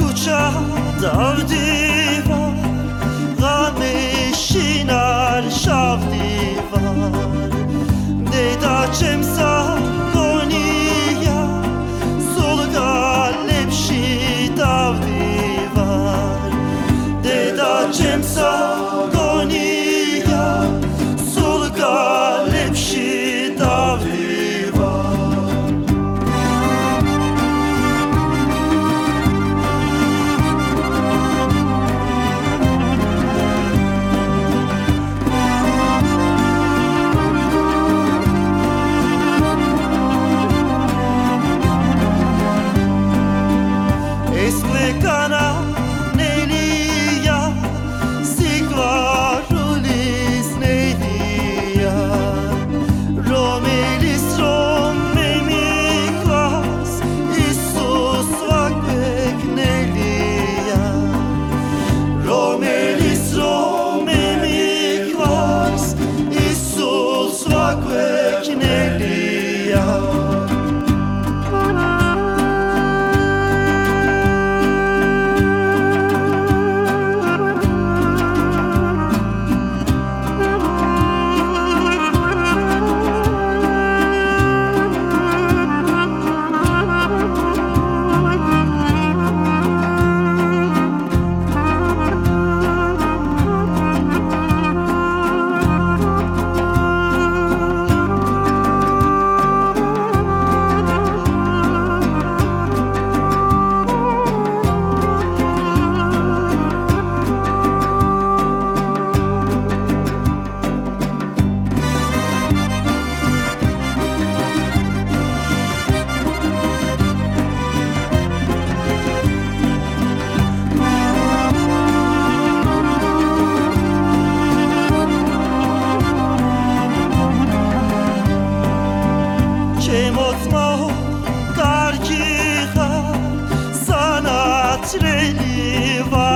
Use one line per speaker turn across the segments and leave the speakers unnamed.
uçan davdi. Americana. Sanat reli var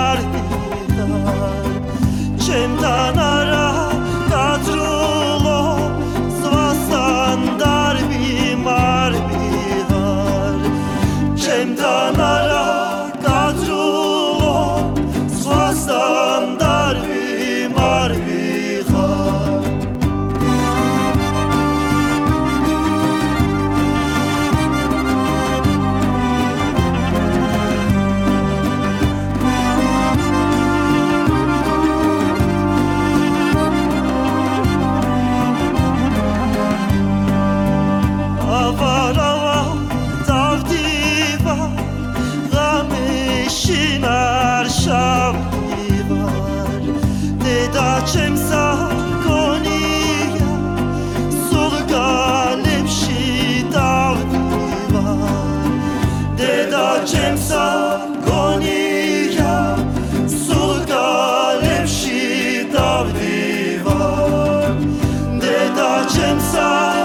saçımsa